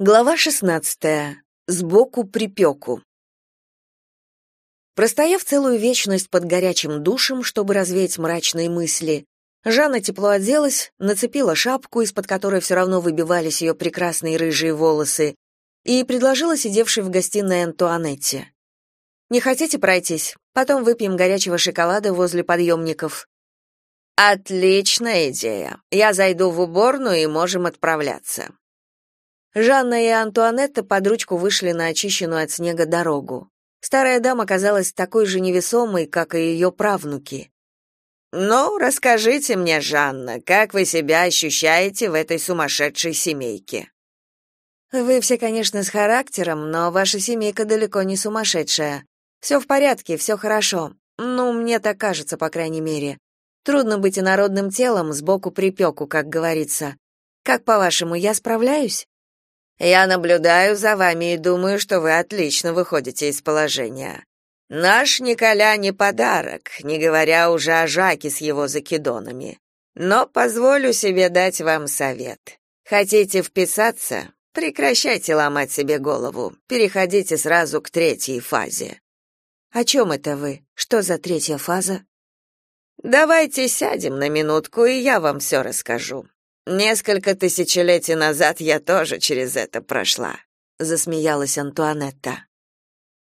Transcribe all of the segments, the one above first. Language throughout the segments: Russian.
Глава 16. Сбоку припеку. Простояв целую вечность под горячим душем, чтобы развеять мрачные мысли, Жанна тепло оделась, нацепила шапку, из-под которой все равно выбивались ее прекрасные рыжие волосы, и предложила сидевшей в гостиной Антуанетте. «Не хотите пройтись? Потом выпьем горячего шоколада возле подъемников». «Отличная идея. Я зайду в уборную и можем отправляться». Жанна и Антуанетта под ручку вышли на очищенную от снега дорогу. Старая дама казалась такой же невесомой, как и ее правнуки. «Ну, расскажите мне, Жанна, как вы себя ощущаете в этой сумасшедшей семейке?» «Вы все, конечно, с характером, но ваша семейка далеко не сумасшедшая. Все в порядке, все хорошо. Ну, мне так кажется, по крайней мере. Трудно быть инородным телом сбоку припеку, как говорится. Как, по-вашему, я справляюсь?» Я наблюдаю за вами и думаю, что вы отлично выходите из положения. Наш Николя не подарок, не говоря уже о Жаке с его закидонами. Но позволю себе дать вам совет. Хотите вписаться? Прекращайте ломать себе голову. Переходите сразу к третьей фазе. О чем это вы? Что за третья фаза? Давайте сядем на минутку, и я вам все расскажу. Несколько тысячелетий назад я тоже через это прошла, засмеялась Антуанетта.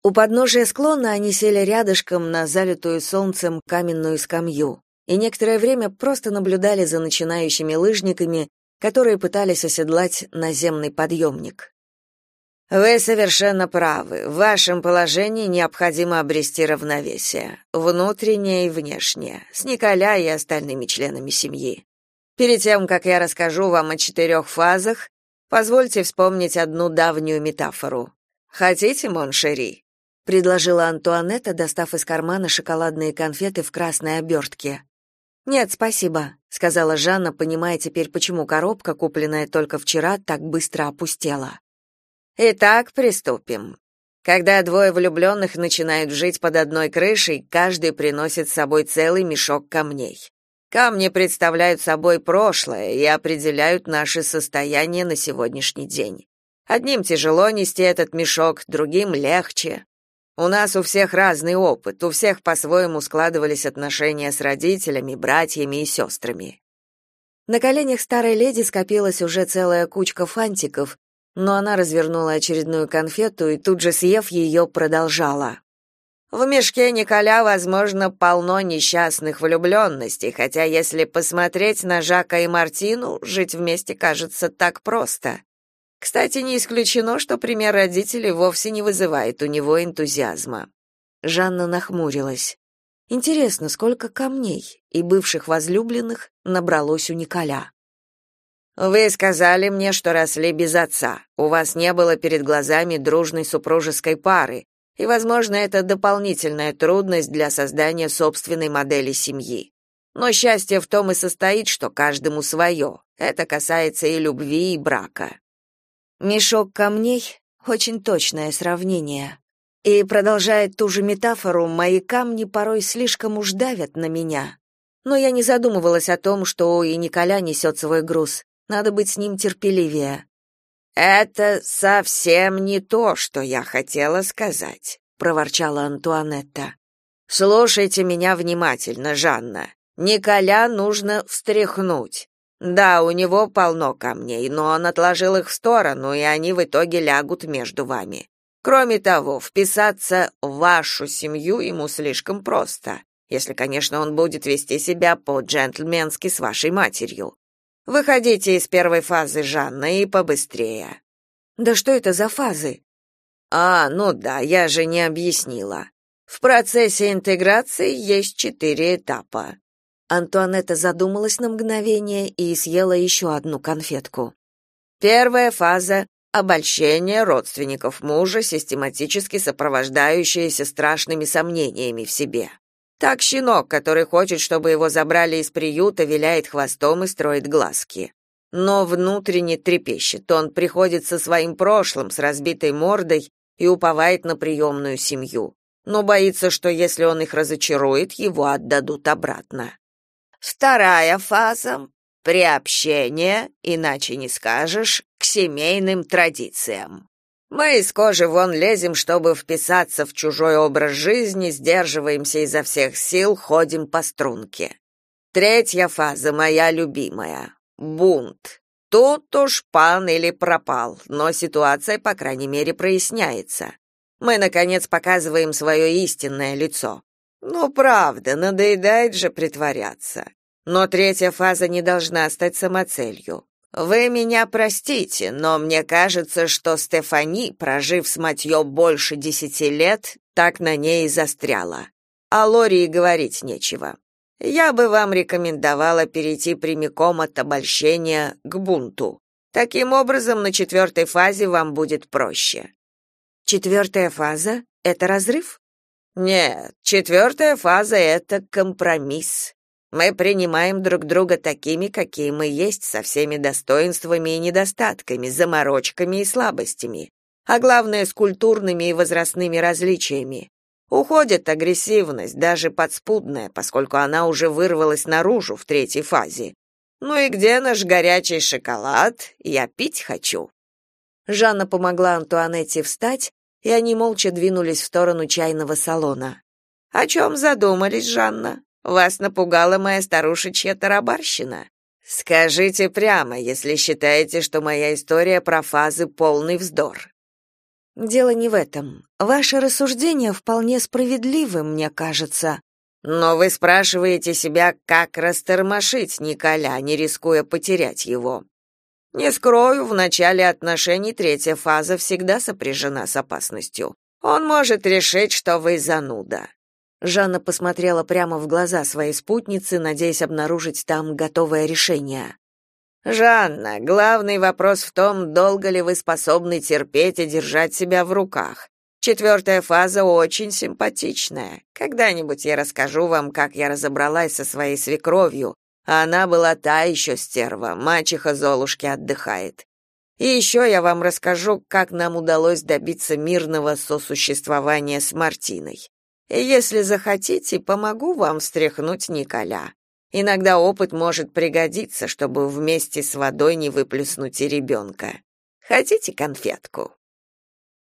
У подножия склона они сели рядышком на залитую солнцем каменную скамью и некоторое время просто наблюдали за начинающими лыжниками, которые пытались оседлать наземный подъемник. Вы совершенно правы. В вашем положении необходимо обрести равновесие, внутреннее и внешнее, с Николя и остальными членами семьи. Перед тем, как я расскажу вам о четырех фазах, позвольте вспомнить одну давнюю метафору. Хотите, Mon Chéri? предложила Антуанетта, достав из кармана шоколадные конфеты в красной обертке. «Нет, спасибо», — сказала Жанна, понимая теперь, почему коробка, купленная только вчера, так быстро опустела. «Итак, приступим. Когда двое влюбленных начинают жить под одной крышей, каждый приносит с собой целый мешок камней. Камни представляют собой прошлое и определяют наше состояние на сегодняшний день. Одним тяжело нести этот мешок, другим легче. У нас у всех разный опыт, у всех по-своему складывались отношения с родителями, братьями и сестрами. На коленях старой леди скопилась уже целая кучка фантиков, но она развернула очередную конфету и тут же съев ее, продолжала. В мешке Николя, возможно, полно несчастных влюбленностей, хотя если посмотреть на Жака и Мартину, жить вместе кажется так просто. Кстати, не исключено, что пример родителей вовсе не вызывает у него энтузиазма. Жанна нахмурилась. Интересно, сколько камней и бывших возлюбленных набралось у Николя. Вы сказали мне, что росли без отца. У вас не было перед глазами дружной супружеской пары, и, возможно, это дополнительная трудность для создания собственной модели семьи. Но счастье в том и состоит, что каждому свое. Это касается и любви, и брака. Мешок камней — очень точное сравнение. И, продолжая ту же метафору, мои камни порой слишком уж давят на меня. Но я не задумывалась о том, что и Николя несет свой груз. Надо быть с ним терпеливее. Это совсем не то, что я хотела сказать, проворчала Антуанетта. Слушайте меня внимательно, Жанна. Николя нужно встряхнуть. Да, у него полно камней, но он отложил их в сторону, и они в итоге лягут между вами. Кроме того, вписаться в вашу семью ему слишком просто, если, конечно, он будет вести себя по-джентльменски с вашей матерью. Выходите из первой фазы, Жанна, и побыстрее. Да что это за фазы? А, ну да, я же не объяснила. В процессе интеграции есть четыре этапа. Антуанетта задумалась на мгновение и съела еще одну конфетку. Первая фаза обольщение родственников мужа, систематически сопровождающееся страшными сомнениями в себе. Так щенок, который хочет, чтобы его забрали из приюта, виляет хвостом и строит глазки. Но внутренне трепещет. Он приходит со своим прошлым, с разбитой мордой и уповает на приемную семью. Но боится, что если он их разочарует, его отдадут обратно. Вторая фаза приобщение, иначе не скажешь, к семейным традициям. Мы из кожи вон лезем, чтобы вписаться в чужой образ жизни, сдерживаемся изо всех сил, ходим по струнке. Третья фаза, моя любимая — бунт. Тут уж пан или пропал, но ситуация, по крайней мере, проясняется. Мы, наконец, показываем свое истинное лицо. Ну, правда, надоедает же притворяться. Но третья фаза не должна стать самоцелью. Вы меня простите, но мне кажется, что Стефани, прожив с Матьё больше десяти лет, так на ней и застряла. А Лори и говорить нечего. Я бы вам рекомендовала перейти прямиком от обольщения к бунту. Таким образом, на четвертой фазе вам будет проще. Четвертая фаза — это разрыв? Нет, четвертая фаза — это компромисс. Мы принимаем друг друга такими, какие мы есть, со всеми достоинствами и недостатками, заморочками и слабостями, а главное, с культурными и возрастными различиями. Уходит агрессивность, даже подспудная, поскольку она уже вырвалась наружу в третьей фазе. Ну и где наш горячий шоколад? Я пить хочу. Жанна помогла Антуанетте встать, и они молча двинулись в сторону чайного салона. О чем задумались, Жанна? Вас напугала моя старушечья тарабарщина. Скажите прямо, если считаете, что моя история про фазы полный вздор. Дело не в этом. Ваше рассуждение вполне справедливы, мне кажется. Но вы спрашиваете себя, как растормошить Николя, не рискуя потерять его. Не скрою, в начале отношений третья фаза всегда сопряжена с опасностью. Он может решить, что вы зануда. Жанна посмотрела прямо в глаза своей спутницы, надеясь обнаружить там готовое решение. Жанна, главный вопрос в том, долго ли вы способны терпеть и держать себя в руках. Четвертая фаза очень симпатичная. Когда-нибудь я расскажу вам, как я разобралась со своей свекровью, а она была та еще стерва, мачеха Золушки отдыхает. И еще я вам расскажу, как нам удалось добиться мирного сосуществования с Мартиной. Если захотите, помогу вам встряхнуть Николя. Иногда опыт может пригодиться, чтобы вместе с водой не выплеснуть и ребенка. Хотите конфетку?